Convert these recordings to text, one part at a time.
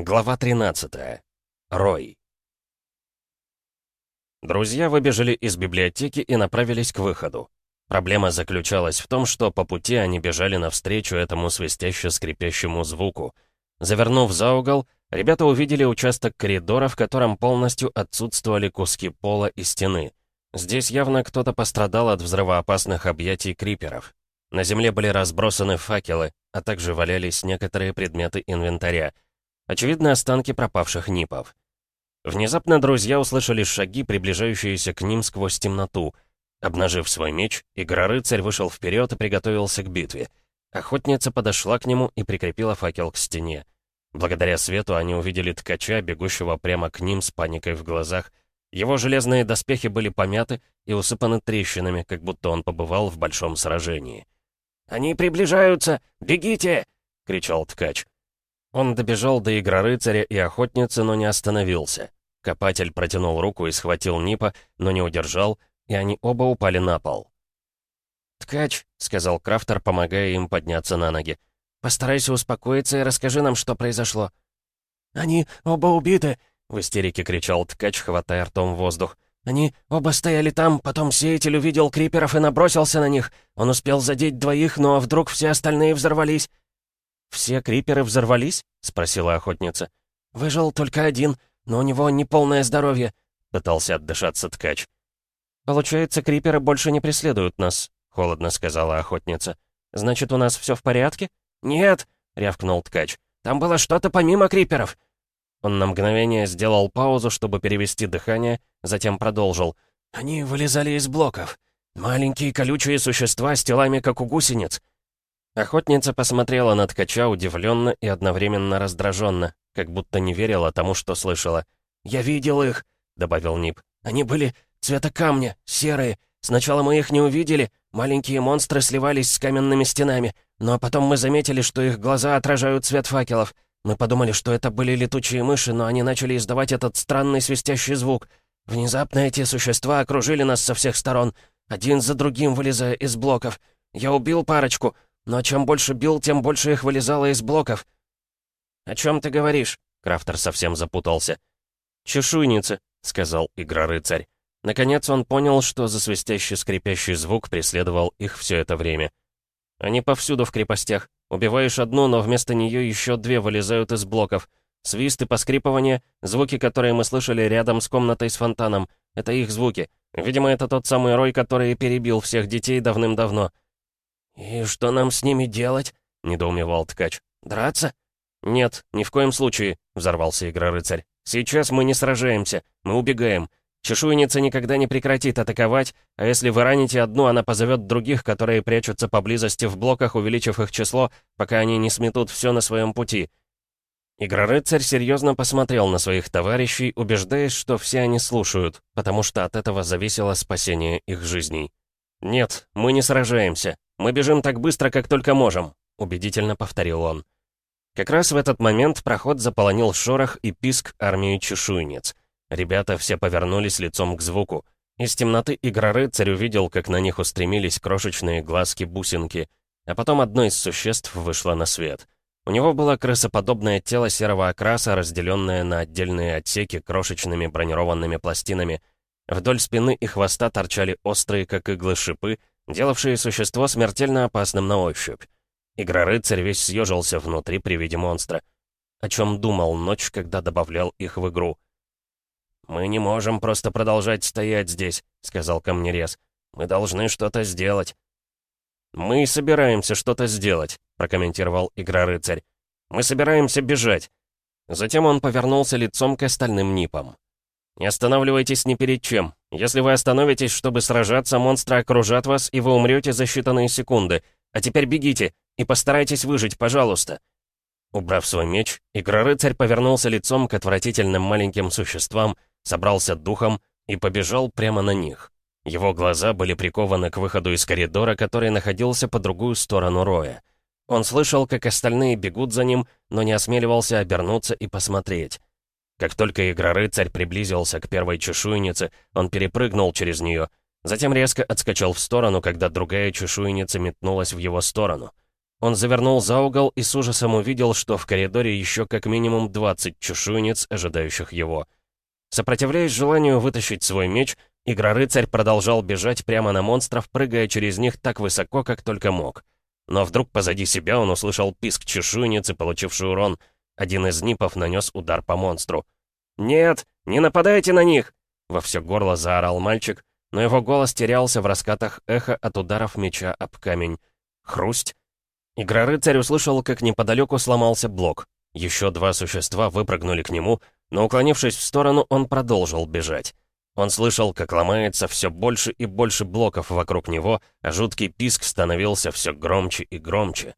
Глава 13. Рой. Друзья выбежали из библиотеки и направились к выходу. Проблема заключалась в том, что по пути они бежали навстречу этому свистяще-скрипящему звуку. Завернув за угол, ребята увидели участок коридора, в котором полностью отсутствовали куски пола и стены. Здесь явно кто-то пострадал от взрывоопасных объятий криперов. На земле были разбросаны факелы, а также валялись некоторые предметы инвентаря — Очевидно, останки пропавших нипов. Внезапно друзья услышали шаги, приближающиеся к ним сквозь темноту. Обнажив свой меч, Игрорыцарь вышел вперед и приготовился к битве. Охотница подошла к нему и прикрепила факел к стене. Благодаря свету они увидели ткача, бегущего прямо к ним с паникой в глазах. Его железные доспехи были помяты и усыпаны трещинами, как будто он побывал в большом сражении. «Они приближаются! Бегите!» — кричал ткач. Он добежал до игрорыцаря и охотницы, но не остановился. Копатель протянул руку и схватил Нипа, но не удержал, и они оба упали на пол. «Ткач», — сказал Крафтер, помогая им подняться на ноги, — «постарайся успокоиться и расскажи нам, что произошло». «Они оба убиты!» — в истерике кричал ткач, хватая ртом воздух. «Они оба стояли там, потом сеятель увидел криперов и набросился на них. Он успел задеть двоих, но вдруг все остальные взорвались. «Все криперы взорвались?» — спросила охотница. «Выжил только один, но у него неполное здоровье», — пытался отдышаться ткач. «Получается, криперы больше не преследуют нас», — холодно сказала охотница. «Значит, у нас все в порядке?» «Нет», — рявкнул ткач. «Там было что-то помимо криперов». Он на мгновение сделал паузу, чтобы перевести дыхание, затем продолжил. «Они вылезали из блоков. Маленькие колючие существа с телами, как у гусениц. Охотница посмотрела на ткача удивленно и одновременно раздраженно, как будто не верила тому, что слышала. «Я видел их», — добавил Нип. «Они были цвета камня, серые. Сначала мы их не увидели, маленькие монстры сливались с каменными стенами, но потом мы заметили, что их глаза отражают цвет факелов. Мы подумали, что это были летучие мыши, но они начали издавать этот странный свистящий звук. Внезапно эти существа окружили нас со всех сторон, один за другим вылезая из блоков. Я убил парочку, но чем больше бил, тем больше их вылезало из блоков. «О чем ты говоришь?» Крафтер совсем запутался. «Чешуйницы», — сказал Игрорыцарь. Наконец он понял, что за свистящий скрипящий звук преследовал их все это время. «Они повсюду в крепостях. Убиваешь одну, но вместо нее еще две вылезают из блоков. Свист и поскрипывание — звуки, которые мы слышали рядом с комнатой с фонтаном. Это их звуки. Видимо, это тот самый Рой, который перебил всех детей давным-давно. «И что нам с ними делать?» — недоумевал ткач. «Драться?» «Нет, ни в коем случае», — взорвался Игрорыцарь. «Сейчас мы не сражаемся, мы убегаем. Чешуйница никогда не прекратит атаковать, а если вы раните одну, она позовет других, которые прячутся поблизости в блоках, увеличив их число, пока они не сметут все на своем пути». Игрорыцарь серьезно посмотрел на своих товарищей, убеждаясь, что все они слушают, потому что от этого зависело спасение их жизней. «Нет, мы не сражаемся. Мы бежим так быстро, как только можем», — убедительно повторил он. Как раз в этот момент проход заполонил шорох и писк армии чешуйниц. Ребята все повернулись лицом к звуку. Из темноты игроры царь увидел, как на них устремились крошечные глазки-бусинки, а потом одно из существ вышло на свет. У него было крысоподобное тело серого окраса, разделенное на отдельные отсеки крошечными бронированными пластинами — Вдоль спины и хвоста торчали острые, как иглы, шипы, делавшие существо смертельно опасным на ощупь. Игрорыцарь весь съежился внутри при виде монстра. О чем думал ночь, когда добавлял их в игру. «Мы не можем просто продолжать стоять здесь», — сказал камнерез. «Мы должны что-то сделать». «Мы собираемся что-то сделать», — прокомментировал Игрорыцарь. «Мы собираемся бежать». Затем он повернулся лицом к остальным нипам. Не останавливайтесь ни перед чем. Если вы остановитесь, чтобы сражаться, монстры окружат вас, и вы умрете за считанные секунды. А теперь бегите и постарайтесь выжить, пожалуйста». Убрав свой меч, Игрорыцарь повернулся лицом к отвратительным маленьким существам, собрался духом и побежал прямо на них. Его глаза были прикованы к выходу из коридора, который находился по другую сторону роя. Он слышал, как остальные бегут за ним, но не осмеливался обернуться и посмотреть. Как только Игрорыцарь приблизился к первой чешуйнице, он перепрыгнул через нее, затем резко отскочил в сторону, когда другая чешуйница метнулась в его сторону. Он завернул за угол и с ужасом увидел, что в коридоре еще как минимум 20 чешуйниц, ожидающих его. Сопротивляясь желанию вытащить свой меч, Игрорыцарь продолжал бежать прямо на монстров, прыгая через них так высоко, как только мог. Но вдруг позади себя он услышал писк чешуйницы, получивший урон. Один из нипов нанес удар по монстру. «Нет, не нападайте на них!» Во все горло заорал мальчик, но его голос терялся в раскатах эха от ударов меча об камень. Хрусть. Игрорыцарь услышал, как неподалеку сломался блок. Еще два существа выпрыгнули к нему, но, уклонившись в сторону, он продолжил бежать. Он слышал, как ломается все больше и больше блоков вокруг него, а жуткий писк становился все громче и громче.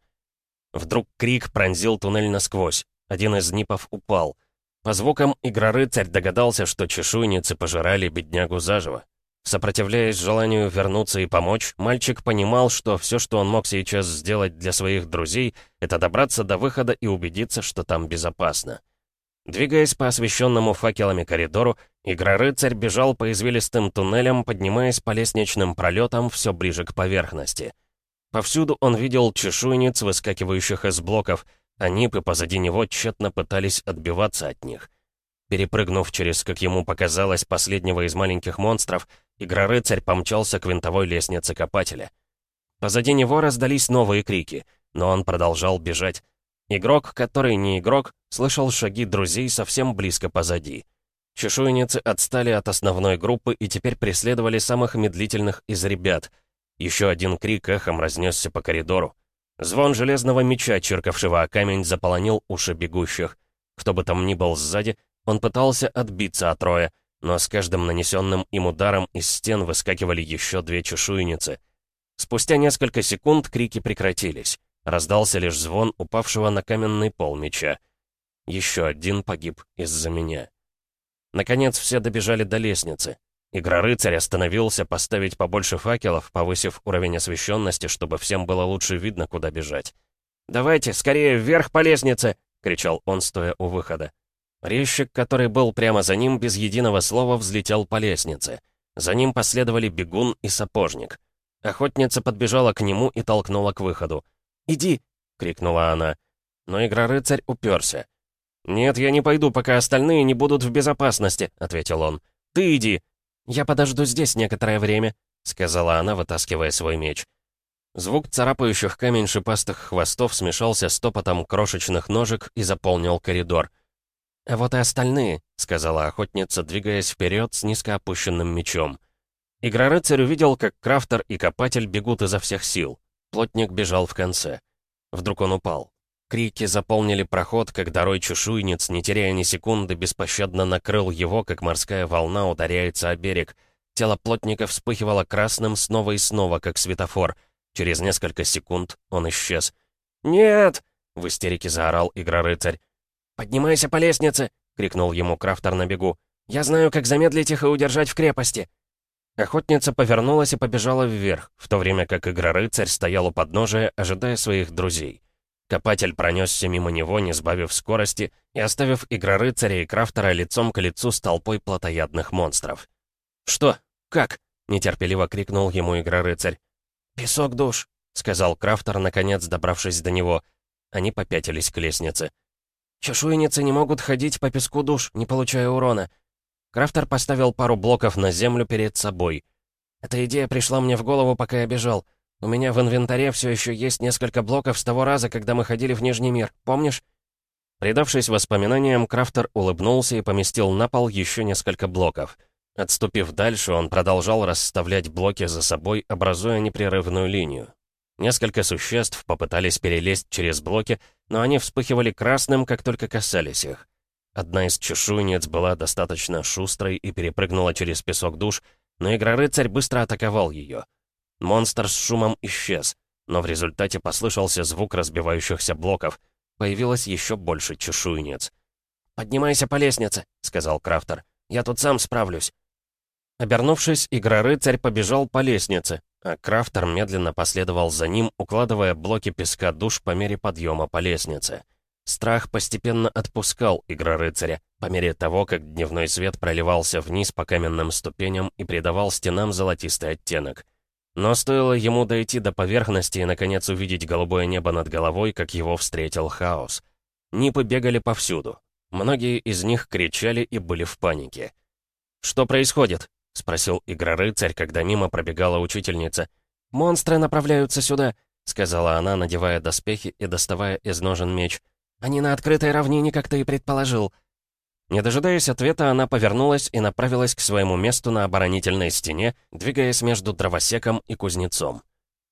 Вдруг крик пронзил туннель насквозь. Один из нипов упал. По звукам игрорыцарь догадался, что чешуйницы пожирали беднягу заживо. Сопротивляясь желанию вернуться и помочь, мальчик понимал, что все, что он мог сейчас сделать для своих друзей, это добраться до выхода и убедиться, что там безопасно. Двигаясь по освещенному факелами коридору, Игрорыцарь бежал по извилистым туннелям, поднимаясь по лестничным пролетам все ближе к поверхности. Повсюду он видел чешуйниц, выскакивающих из блоков, а нипы позади него тщетно пытались отбиваться от них. Перепрыгнув через, как ему показалось, последнего из маленьких монстров, Игрорыцарь помчался к винтовой лестнице копателя. Позади него раздались новые крики, но он продолжал бежать, Игрок, который не игрок, слышал шаги друзей совсем близко позади. Чешуйницы отстали от основной группы и теперь преследовали самых медлительных из ребят. Еще один крик эхом разнесся по коридору. Звон железного меча, чиркавшего о камень, заполонил уши бегущих. Кто бы там ни был сзади, он пытался отбиться от роя, но с каждым нанесенным им ударом из стен выскакивали еще две чешуйницы. Спустя несколько секунд крики прекратились. Раздался лишь звон упавшего на каменный пол меча. Еще один погиб из-за меня. Наконец все добежали до лестницы. Игрорыцарь остановился поставить побольше факелов, повысив уровень освещенности, чтобы всем было лучше видно, куда бежать. «Давайте, скорее, вверх по лестнице!» — кричал он, стоя у выхода. Резчик, который был прямо за ним, без единого слова взлетел по лестнице. За ним последовали бегун и сапожник. Охотница подбежала к нему и толкнула к выходу. «Иди!» — крикнула она. Но Игрорыцарь уперся. «Нет, я не пойду, пока остальные не будут в безопасности», — ответил он. «Ты иди!» «Я подожду здесь некоторое время», — сказала она, вытаскивая свой меч. Звук царапающих камень шипастых хвостов смешался с топотом крошечных ножек и заполнил коридор. «А вот и остальные», — сказала охотница, двигаясь вперед с низко опущенным мечом. Игрорыцарь увидел, как Крафтер и Копатель бегут изо всех сил. Плотник бежал в конце. Вдруг он упал. Крики заполнили проход, когда рой чешуйниц, не теряя ни секунды, беспощадно накрыл его, как морская волна ударяется о берег. Тело плотника вспыхивало красным снова и снова, как светофор. Через несколько секунд он исчез. «Нет!» — в истерике заорал Игрорыцарь. «Поднимайся по лестнице!» — крикнул ему Крафтер на бегу. «Я знаю, как замедлить их и удержать в крепости!» Охотница повернулась и побежала вверх, в то время как Игрорыцарь стоял у подножия, ожидая своих друзей. Копатель пронесся мимо него, не сбавив скорости, и оставив Игрорыцаря и Крафтера лицом к лицу с толпой плотоядных монстров. «Что? Как?» — нетерпеливо крикнул ему Игрорыцарь. «Песок душ», — сказал Крафтер, наконец добравшись до него. Они попятились к лестнице. «Чешуйницы не могут ходить по песку душ, не получая урона. Крафтер поставил пару блоков на землю перед собой. Эта идея пришла мне в голову, пока я бежал. У меня в инвентаре все еще есть несколько блоков с того раза, когда мы ходили в Нижний мир, помнишь? Придавшись воспоминаниям, Крафтер улыбнулся и поместил на пол еще несколько блоков. Отступив дальше, он продолжал расставлять блоки за собой, образуя непрерывную линию. Несколько существ попытались перелезть через блоки, но они вспыхивали красным, как только касались их. Одна из чешуйниц была достаточно шустрой и перепрыгнула через песок душ, но Игрорыцарь быстро атаковал ее. Монстр с шумом исчез, но в результате послышался звук разбивающихся блоков. Появилось еще больше чешуйниц. «Поднимайся по лестнице», — сказал Крафтер. «Я тут сам справлюсь». Обернувшись, Игрорыцарь побежал по лестнице, а Крафтер медленно последовал за ним, укладывая блоки песка душ по мере подъема по лестнице. Страх постепенно отпускал игра рыцаря, по мере того, как дневной свет проливался вниз по каменным ступеням и придавал стенам золотистый оттенок. Но стоило ему дойти до поверхности и, наконец, увидеть голубое небо над головой, как его встретил хаос. Нипы бегали повсюду. Многие из них кричали и были в панике. «Что происходит?» — спросил Игрорыцарь, когда мимо пробегала учительница. «Монстры направляются сюда», — сказала она, надевая доспехи и доставая из ножен меч. «Они на открытой равнине, как ты и предположил». Не дожидаясь ответа, она повернулась и направилась к своему месту на оборонительной стене, двигаясь между дровосеком и кузнецом.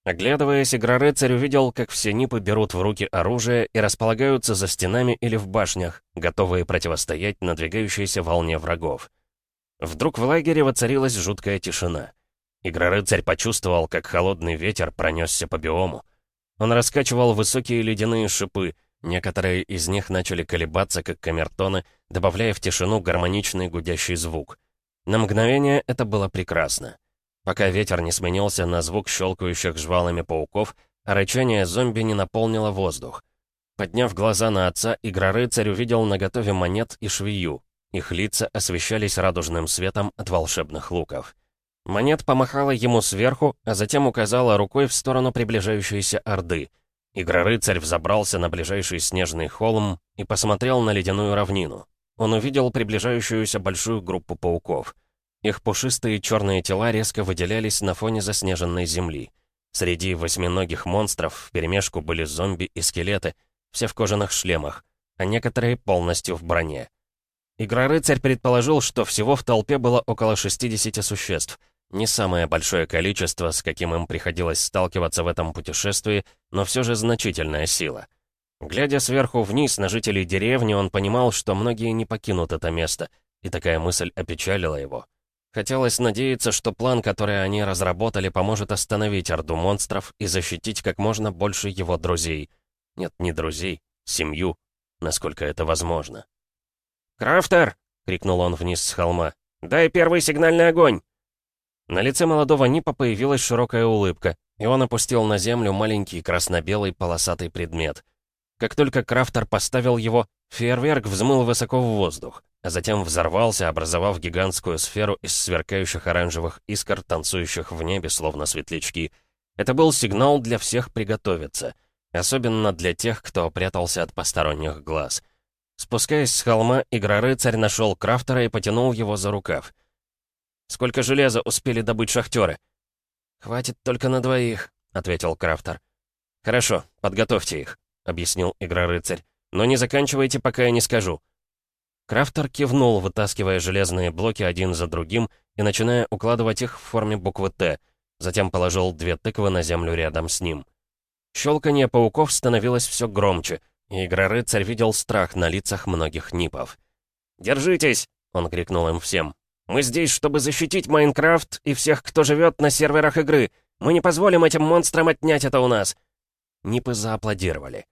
Оглядываясь, Игрорыцарь увидел, как все нипы берут в руки оружие и располагаются за стенами или в башнях, готовые противостоять надвигающейся волне врагов. Вдруг в лагере воцарилась жуткая тишина. Игрорыцарь почувствовал, как холодный ветер пронесся по биому. Он раскачивал высокие ледяные шипы, некоторые из них начали колебаться, как камертоны, добавляя в тишину гармоничный гудящий звук. На мгновение это было прекрасно. Пока ветер не сменился на звук щелкающих жвалами пауков, а рычание зомби не наполнило воздух. Подняв глаза на отца, Игрорыцарь увидел наготове монет и швею. Их лица освещались радужным светом от волшебных луков. Монет помахала ему сверху, а затем указала рукой в сторону приближающейся Орды. Игрорыцарь взобрался на ближайший снежный холм и посмотрел на ледяную равнину. Он увидел приближающуюся большую группу пауков. Их пушистые черные тела резко выделялись на фоне заснеженной земли. Среди восьминогих монстров вперемешку были зомби и скелеты, все в кожаных шлемах, а некоторые полностью в броне. Игрорыцарь предположил, что всего в толпе было около 60 существ. Не самое большое количество, с каким им приходилось сталкиваться в этом путешествии, но все же значительная сила. Глядя сверху вниз на жителей деревни, он понимал, что многие не покинут это место, и такая мысль опечалила его. Хотелось надеяться, что план, который они разработали, поможет остановить Орду монстров и защитить как можно больше его друзей. Нет, не друзей, семью, насколько это возможно. «Крафтер!» — крикнул он вниз с холма. «Дай первый сигнальный огонь!» На лице молодого Нипа появилась широкая улыбка, и он опустил на землю маленький красно-белый полосатый предмет. Как только Крафтер поставил его, фейерверк взмыл высоко в воздух, а затем взорвался, образовав гигантскую сферу из сверкающих оранжевых искр, танцующих в небе, словно светлячки. Это был сигнал для всех приготовиться, особенно для тех, кто прятался от посторонних глаз — Спускаясь с холма, Игрорыцарь нашел крафтера и потянул его за рукав. «Сколько железа успели добыть шахтеры?» «Хватит только на двоих», — ответил крафтер. «Хорошо, подготовьте их», — объяснил Игрорыцарь. «Но не заканчивайте, пока я не скажу». Крафтер кивнул, вытаскивая железные блоки один за другим и начиная укладывать их в форме буквы «Т», затем положил две тыквы на землю рядом с ним. Щелканье пауков становилось все громче — Игрорыцарь видел страх на лицах многих нипов. «Держитесь!» — он крикнул им всем. «Мы здесь, чтобы защитить Майнкрафт и всех, кто живет на серверах игры. Мы не позволим этим монстрам отнять это у нас!» Нипы зааплодировали.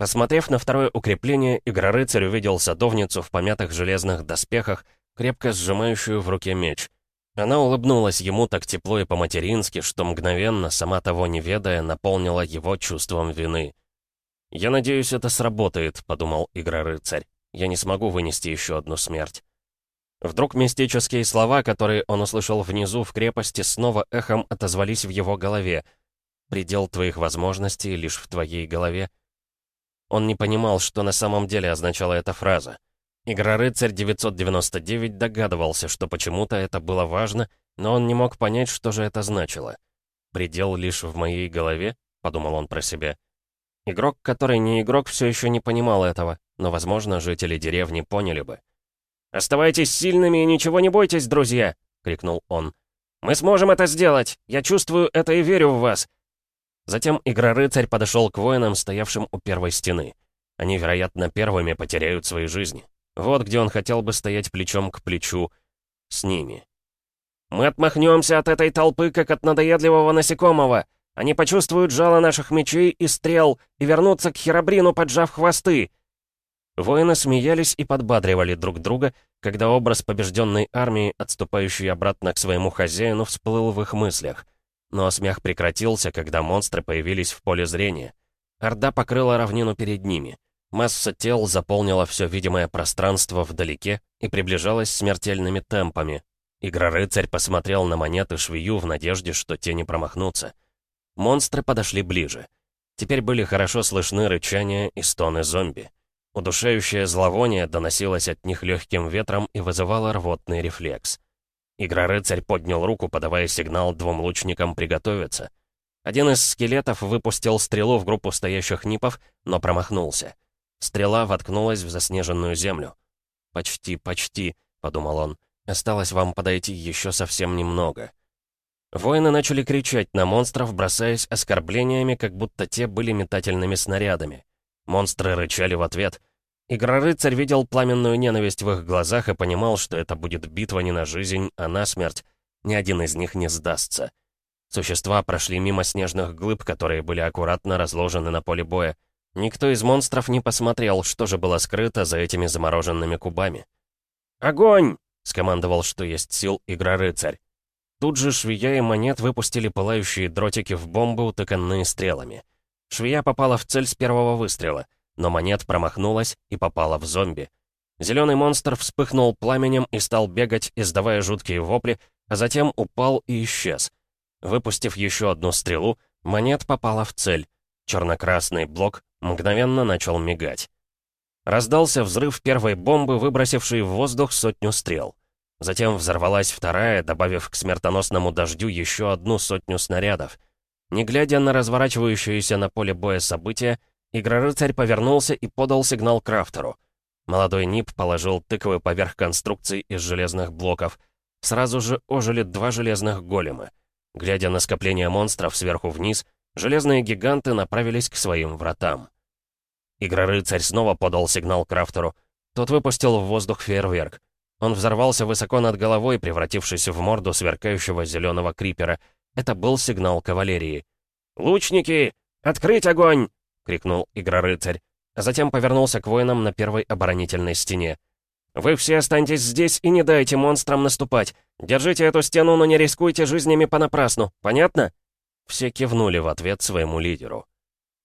Посмотрев на второе укрепление, Игрорыцарь увидел садовницу в помятых железных доспехах, крепко сжимающую в руке меч. Она улыбнулась ему так тепло и по-матерински, что мгновенно, сама того не ведая, наполнила его чувством вины. «Я надеюсь, это сработает», — подумал Игрорыцарь. «Я не смогу вынести еще одну смерть». Вдруг мистические слова, которые он услышал внизу в крепости, снова эхом отозвались в его голове. «Предел твоих возможностей лишь в твоей голове». Он не понимал, что на самом деле означала эта фраза. Игрорыцарь 999 догадывался, что почему-то это было важно, но он не мог понять, что же это значило. «Предел лишь в моей голове?» — подумал он про себя. Игрок, который не игрок, все еще не понимал этого, но, возможно, жители деревни поняли бы. «Оставайтесь сильными и ничего не бойтесь, друзья!» — крикнул он. «Мы сможем это сделать! Я чувствую это и верю в вас!» Затем Игрорыцарь подошел к воинам, стоявшим у первой стены. Они, вероятно, первыми потеряют свои жизни. Вот где он хотел бы стоять плечом к плечу с ними. «Мы отмахнемся от этой толпы, как от надоедливого насекомого!» Они почувствуют жало наших мечей и стрел и вернутся к Херабрину, поджав хвосты!» Воины смеялись и подбадривали друг друга, когда образ побежденной армии, отступающей обратно к своему хозяину, всплыл в их мыслях. Но смех прекратился, когда монстры появились в поле зрения. Орда покрыла равнину перед ними. Масса тел заполнила все видимое пространство вдалеке и приближалась смертельными темпами. Игрорыцарь посмотрел на монеты швею в надежде, что те не промахнутся. Монстры подошли ближе. Теперь были хорошо слышны рычания и стоны зомби. Удушающее зловоние доносилось от них легким ветром и вызывало рвотный рефлекс. Игрорыцарь поднял руку, подавая сигнал двум лучникам приготовиться. Один из скелетов выпустил стрелу в группу стоящих нипов, но промахнулся. Стрела воткнулась в заснеженную землю. «Почти, почти», — подумал он. «Осталось вам подойти еще совсем немного». Воины начали кричать на монстров, бросаясь оскорблениями, как будто те были метательными снарядами. Монстры рычали в ответ. Игрорыцарь видел пламенную ненависть в их глазах и понимал, что это будет битва не на жизнь, а на смерть. Ни один из них не сдастся. Существа прошли мимо снежных глыб, которые были аккуратно разложены на поле боя. Никто из монстров не посмотрел, что же было скрыто за этими замороженными кубами. «Огонь!» — скомандовал, что есть сил Игрорыцарь. Тут же швея и монет выпустили пылающие дротики в бомбы, утыканные стрелами. Швея попала в цель с первого выстрела, но монет промахнулась и попала в зомби. Зеленый монстр вспыхнул пламенем и стал бегать, издавая жуткие вопли, а затем упал и исчез. Выпустив еще одну стрелу, монет попала в цель. Черно-красный блок мгновенно начал мигать. Раздался взрыв первой бомбы, выбросившей в воздух сотню стрел. Затем взорвалась вторая, добавив к смертоносному дождю еще одну сотню снарядов — не глядя на разворачивающееся на поле боя события, Игрорыцарь повернулся и подал сигнал Крафтеру. Молодой Нип положил тыквы поверх конструкций из железных блоков. Сразу же ожили два железных голема. Глядя на скопление монстров сверху вниз, железные гиганты направились к своим вратам. Игрорыцарь снова подал сигнал Крафтеру. Тот выпустил в воздух фейерверк. Он взорвался высоко над головой, превратившись в морду сверкающего зеленого крипера — это был сигнал кавалерии. «Лучники! Открыть огонь!» — крикнул Игрорыцарь, а затем повернулся к воинам на первой оборонительной стене. «Вы все останьтесь здесь и не дайте монстрам наступать. Держите эту стену, но не рискуйте жизнями понапрасну. Понятно?» Все кивнули в ответ своему лидеру.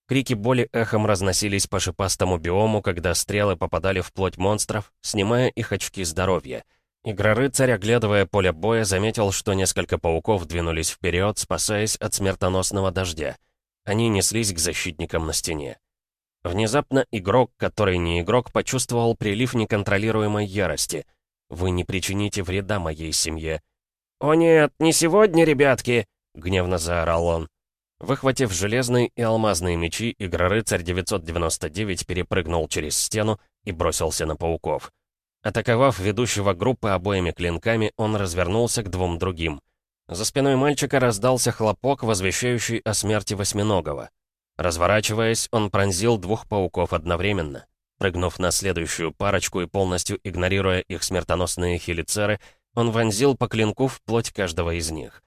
Крики боли эхом разносились по шипастому биому, когда стрелы попадали в плоть монстров, снимая их очки здоровья. Игрорыцарь, оглядывая поле боя, заметил, что несколько пауков двинулись вперед, спасаясь от смертоносного дождя. Они неслись к защитникам на стене. Внезапно игрок, который не игрок, почувствовал прилив неконтролируемой ярости. «Вы не причините вреда моей семье». «О нет, не сегодня, ребятки!» — гневно заорал он. Выхватив железные и алмазные мечи, Игрорыцарь 999 перепрыгнул через стену и бросился на пауков. Атаковав ведущего группы обоими клинками, он развернулся к двум другим. За спиной мальчика раздался хлопок, возвещающий о смерти восьминогого. Разворачиваясь, он пронзил двух пауков одновременно. Прыгнув на следующую парочку и полностью игнорируя их смертоносные хелицеры, он вонзил по клинку в плоть каждого из них.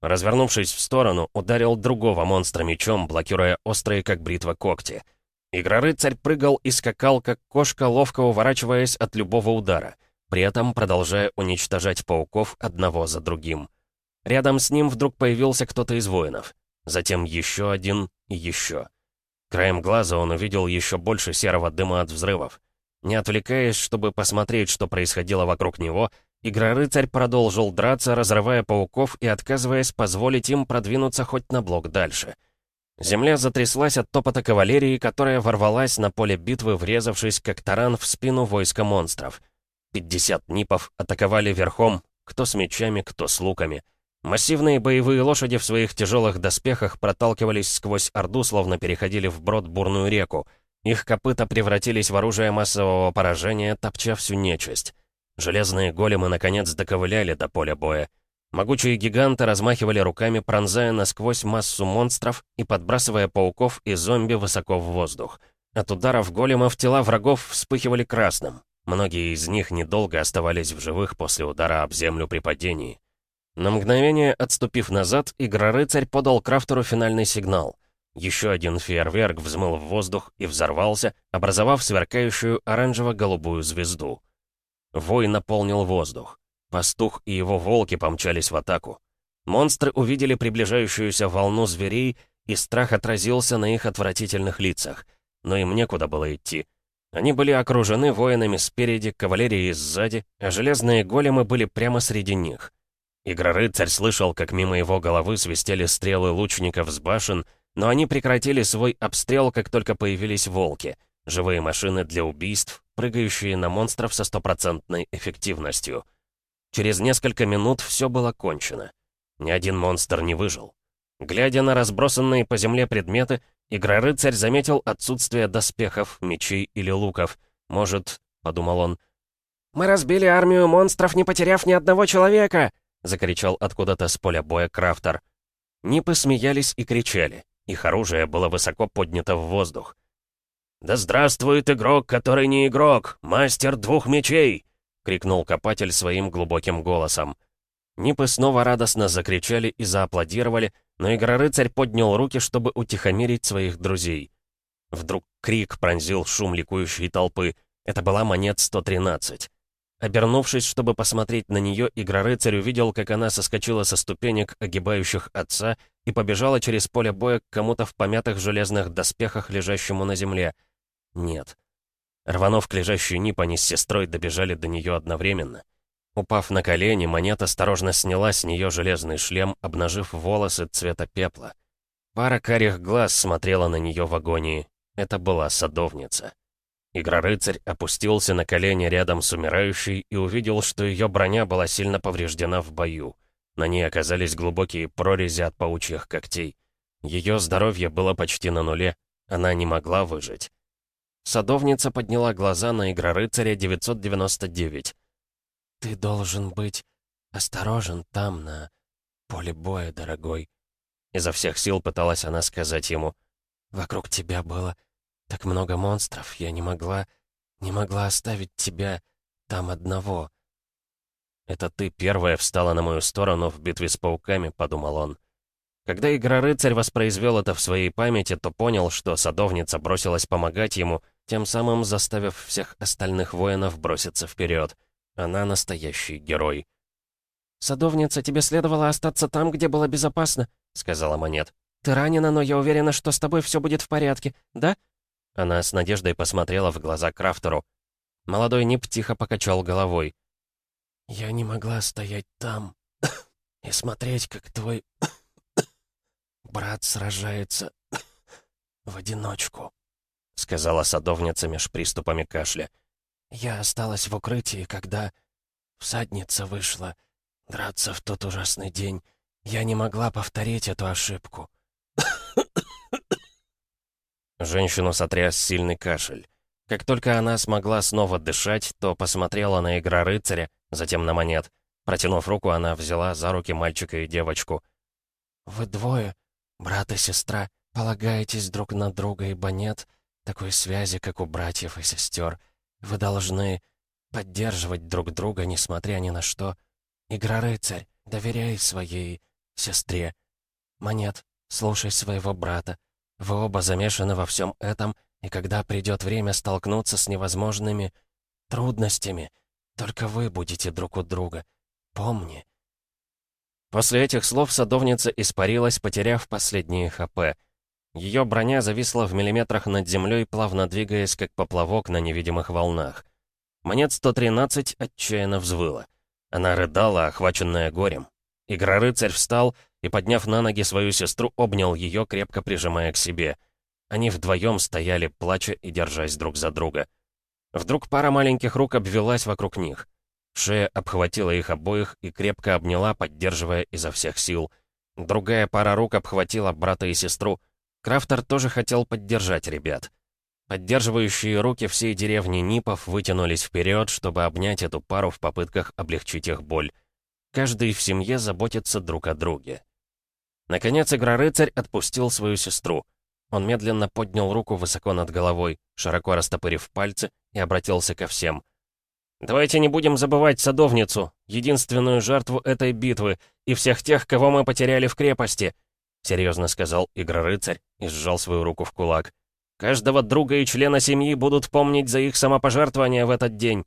Развернувшись в сторону, ударил другого монстра мечом, блокируя острые, как бритва, когти — Игрорыцарь прыгал и скакал, как кошка, ловко уворачиваясь от любого удара, при этом продолжая уничтожать пауков одного за другим. Рядом с ним вдруг появился кто-то из воинов. Затем еще один и еще. Краем глаза он увидел еще больше серого дыма от взрывов. Не отвлекаясь, чтобы посмотреть, что происходило вокруг него, Игрорыцарь продолжил драться, разрывая пауков и отказываясь позволить им продвинуться хоть на блок дальше — Земля затряслась от топота кавалерии, которая ворвалась на поле битвы, врезавшись как таран в спину войска монстров. 50 нипов атаковали верхом, кто с мечами, кто с луками. Массивные боевые лошади в своих тяжелых доспехах проталкивались сквозь Орду, словно переходили вброд бурную реку. Их копыта превратились в оружие массового поражения, топча всю нечисть. Железные големы наконец доковыляли до поля боя. Могучие гиганты размахивали руками, пронзая насквозь массу монстров и подбрасывая пауков и зомби высоко в воздух. От ударов големов тела врагов вспыхивали красным. Многие из них недолго оставались в живых после удара об землю при падении. На мгновение отступив назад, Игрорыцарь подал Крафтеру финальный сигнал. Еще один фейерверк взмыл в воздух и взорвался, образовав сверкающую оранжево-голубую звезду. Вой наполнил воздух. Пастух и его волки помчались в атаку. Монстры увидели приближающуюся волну зверей, и страх отразился на их отвратительных лицах. Но им некуда было идти. Они были окружены воинами спереди, кавалерией сзади, а железные големы были прямо среди них. Игрорыцарь слышал, как мимо его головы свистели стрелы лучников с башен, но они прекратили свой обстрел, как только появились волки, живые машины для убийств, прыгающие на монстров со стопроцентной эффективностью. Через несколько минут все было кончено. Ни один монстр не выжил. Глядя на разбросанные по земле предметы, Игрорыцарь заметил отсутствие доспехов, мечей или луков. «Может, — подумал он, — «Мы разбили армию монстров, не потеряв ни одного человека!» — закричал откуда-то с поля боя Крафтер. Нипы смеялись и кричали. Их оружие было высоко поднято в воздух. «Да здравствует игрок, который не игрок! Мастер двух мечей!» — крикнул копатель своим глубоким голосом. Нипы снова радостно закричали и зааплодировали, но Игрорыцарь поднял руки, чтобы утихомирить своих друзей. Вдруг крик пронзил шум ликующей толпы. Это была монет 113. Обернувшись, чтобы посмотреть на нее, Игрорыцарь увидел, как она соскочила со ступенек, огибающих отца, и побежала через поле боя к кому-то в помятых железных доспехах, лежащему на земле. Нет. Рванув к Нип, они с сестрой добежали до нее одновременно. Упав на колени, монета осторожно сняла с нее железный шлем, обнажив волосы цвета пепла. Пара карих глаз смотрела на нее в агонии. Это была садовница. Игрорыцарь опустился на колени рядом с умирающей и увидел, что ее броня была сильно повреждена в бою. На ней оказались глубокие прорези от паучьих когтей. Ее здоровье было почти на нуле, она не могла выжить. Садовница подняла глаза на Игрорыцаря 999. «Ты должен быть осторожен там, на поле боя, дорогой». Изо всех сил пыталась она сказать ему. «Вокруг тебя было так много монстров, я не могла, не могла оставить тебя там одного». «Это ты первая встала на мою сторону в битве с пауками», — подумал он. Когда Игрорыцарь воспроизвел это в своей памяти, то понял, что садовница бросилась помогать ему, тем самым заставив всех остальных воинов броситься вперед. Она настоящий герой. «Садовница, тебе следовало остаться там, где было безопасно», — сказала Монет. «Ты ранена, но я уверена, что с тобой все будет в порядке, да?» Она с надеждой посмотрела в глаза Крафтеру. Молодой Нип тихо покачал головой. «Я не могла стоять там и смотреть, как твой брат сражается в одиночку», — сказала садовница меж приступами кашля. Я осталась в укрытии, когда всадница вышла драться в тот ужасный день. Я не могла повторить эту ошибку. Женщину сотряс сильный кашель. Как только она смогла снова дышать, то посмотрела на игра рыцаря, затем на монет. Протянув руку, она взяла за руки мальчика и девочку. «Вы двое, брат и сестра, полагаетесь друг на друга, ибо нет такой связи, как у братьев и сестер. Вы должны поддерживать друг друга, несмотря ни на что. Игра-рыцарь, доверяй своей сестре. Монет, слушай своего брата. Вы оба замешаны во всем этом, и когда придет время столкнуться с невозможными трудностями, только вы будете друг у друга. Помни. После этих слов садовница испарилась, потеряв последние ХП. Ее броня зависла в миллиметрах над землей, плавно двигаясь, как поплавок на невидимых волнах. Монет 113 отчаянно взвыла. Она рыдала, охваченная горем. Игрорыцарь встал и, подняв на ноги свою сестру, обнял ее, крепко прижимая к себе. Они вдвоем стояли, плача и держась друг за друга. Вдруг пара маленьких рук обвелась вокруг них. Шея обхватила их обоих и крепко обняла, поддерживая изо всех сил. Другая пара рук обхватила брата и сестру, Крафтер тоже хотел поддержать ребят. Поддерживающие руки всей деревни Нипов вытянулись вперед, чтобы обнять эту пару в попытках облегчить их боль. Каждый в семье заботится друг о друге. Наконец, Игрорыцарь отпустил свою сестру. Он медленно поднял руку высоко над головой, широко растопырив пальцы, и обратился ко всем. «Давайте не будем забывать садовницу, единственную жертву этой битвы, и всех тех, кого мы потеряли в крепости серьезно сказал Игрорыцарь и сжал свою руку в кулак. «Каждого друга и члена семьи будут помнить за их самопожертвование в этот день».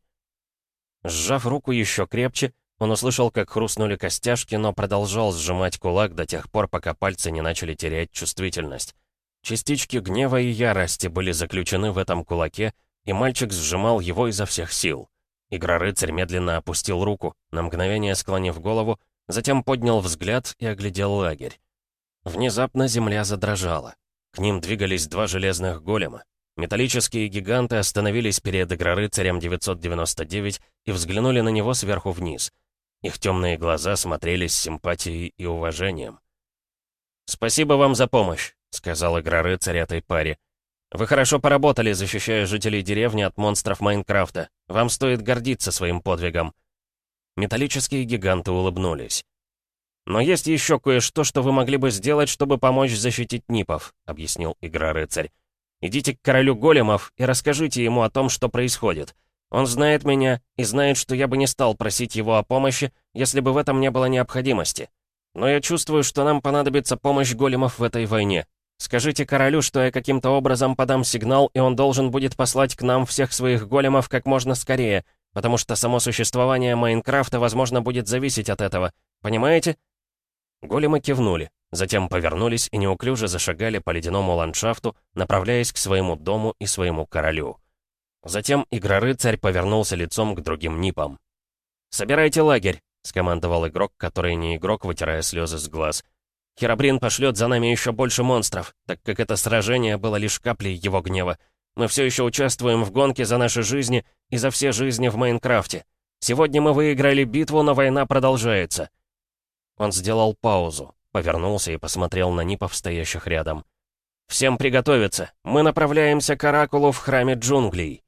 Сжав руку еще крепче, он услышал, как хрустнули костяшки, но продолжал сжимать кулак до тех пор, пока пальцы не начали терять чувствительность. Частички гнева и ярости были заключены в этом кулаке, и мальчик сжимал его изо всех сил. Игрорыцарь медленно опустил руку, на мгновение склонив голову, затем поднял взгляд и оглядел лагерь. Внезапно земля задрожала. К ним двигались два железных голема. Металлические гиганты остановились перед Игрорыцарем 999 и взглянули на него сверху вниз. Их темные глаза смотрели с симпатией и уважением. «Спасибо вам за помощь», — сказал Игрорыцарь этой паре. «Вы хорошо поработали, защищая жителей деревни от монстров Майнкрафта. Вам стоит гордиться своим подвигом». Металлические гиганты улыбнулись. «Но есть еще кое-что, что вы могли бы сделать, чтобы помочь защитить Нипов», — объяснил Игра-рыцарь. «Идите к королю големов и расскажите ему о том, что происходит. Он знает меня и знает, что я бы не стал просить его о помощи, если бы в этом не было необходимости. Но я чувствую, что нам понадобится помощь големов в этой войне. Скажите королю, что я каким-то образом подам сигнал, и он должен будет послать к нам всех своих големов как можно скорее, потому что само существование Майнкрафта, возможно, будет зависеть от этого. Понимаете?» Големы кивнули, затем повернулись и неуклюже зашагали по ледяному ландшафту, направляясь к своему дому и своему королю. Затем Игрорыцарь повернулся лицом к другим нипам. «Собирайте лагерь», — скомандовал игрок, который не игрок, вытирая слезы с глаз. Херабрин пошлет за нами еще больше монстров, так как это сражение было лишь каплей его гнева. Мы все еще участвуем в гонке за наши жизни и за все жизни в Майнкрафте. Сегодня мы выиграли битву, но война продолжается». Он сделал паузу, повернулся и посмотрел на Нипов, стоящих рядом. «Всем приготовиться. Мы направляемся к Оракулу в храме джунглей».